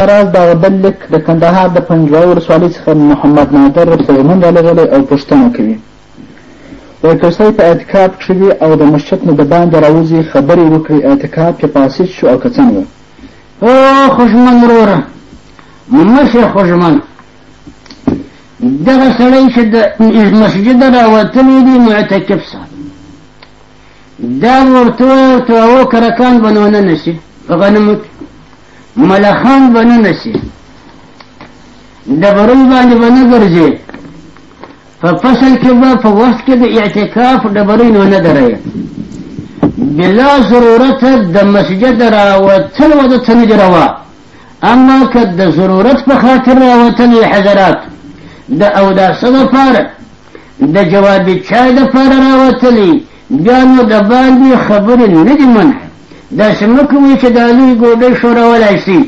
راز دغه بل لیک د کندهار د پنجوايي ولسوالۍ څخه محمد نادر پغمن رالېږلی او پوښتنه کوي وایي که سړی په اعتکاف کښې وي او د مسجد نه د باندې راوځي خبرې وکړي اعتکاف یې فاسد شو او که څنګه او خوشمن وروره مشه خوشمن دغه سړی چې د مسجد راوتلی دی معتکف سره دا به ورته وایو ته هغو کرکان به نو نه نشي په غنمو کې ملخان به نه نشي د برل باندې به نه ګرځې په فصل کې به په وخت کې د اعتکاف ډبرین و نه درې بلا ضرورت د مسجد راوتل و د تنج روا اما که د ضرورت په خاطر راوتل حضرات د اوداسه لپاره د جواب چا د پاره راوتلی بیا نو د باندې خبرې نه دي منع داسې مه کوئ چې دا لوی ګوډۍ ښورولی سي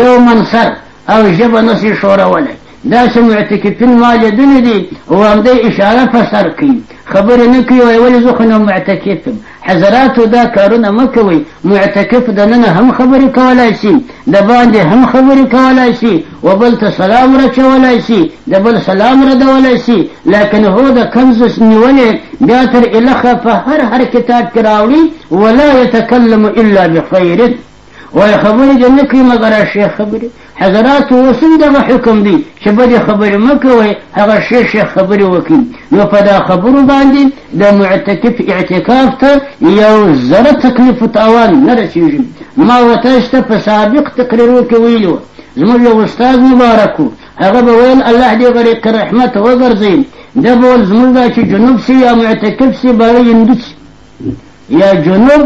یو منصر او ژبه نه سي ښورولی داسې معتکفین ما لیدلي دي او همدې اشاره په سر کوي خبرې نه کوي وایي ولې زه خو نه معتکف یم حضراتو دا کارونه مه کوئ معتکف د ننه هم خبرې کولای شي د باندې هم خبرې کولای شي و بل ته سلام رچولای شي د بل سلام ردولای شي لکن هو د کنزس نیولې بیا تر الخه په هر هر کتاب کې راوړي ولا یتکلم الا بخیر وای خبرې دې نه کوي مګر شې خبرې حضرات اوس هم دغه حکم دی چې بدې خبرې مه کوئ هغه شې شې خبرې وکړي نو په دا خبرو باندې د معتکف اعتکاف ته یو زره تکلیف تاوان نه رسېږي ما و تاسو ته په سابق تقریرو کې ویلي وه زموږ یو استاد مبارک و هغه به ویل الله دې غریق رحمت وګرځي ده به ویل زموږ دا چې جنوب سي یا معتکف سي باید هندو سي یا جنوب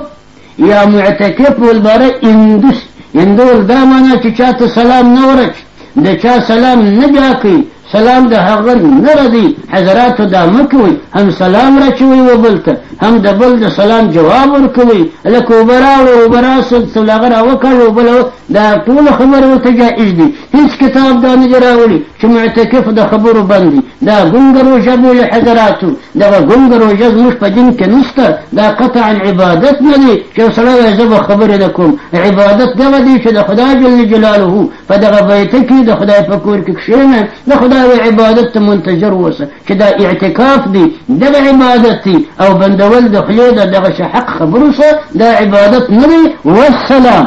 یا معتکف ولباره اندس اندور دا معنا چې چاته سلام نه ورچ د چا سلام نه بیا کوي سلام د هغه نه راځي حضراتو دا مه کوئ هم سلام راچوي و بل ته هم د بل د سلام جواب ورکوي لکه اوبه راوړه اوبه راسه څول هغه راوکړ او بل دا ټول خبرې ورته جایز دي هېڅ کتاب دا نه دي راوړي چې معتکف د خبرو بند دي دا ګونګ روژه بولي حضراتو دغه ګونګ روژه زموږ په دین کې نشته دا قطعا عبادت نه دی چې یو سړی وایي زه به خبرې نه کوم عبادت دغه دی چې د خدای جل جلاله په دغه بیته کې د خدای په کور کې کښېنه د خدای عبادت ته منتظر اوسه چې دا اعتکاف دی دغه عبادت دی او بندول د خولې د دغه حق خبرو سره دا عبادت نه دی والسلام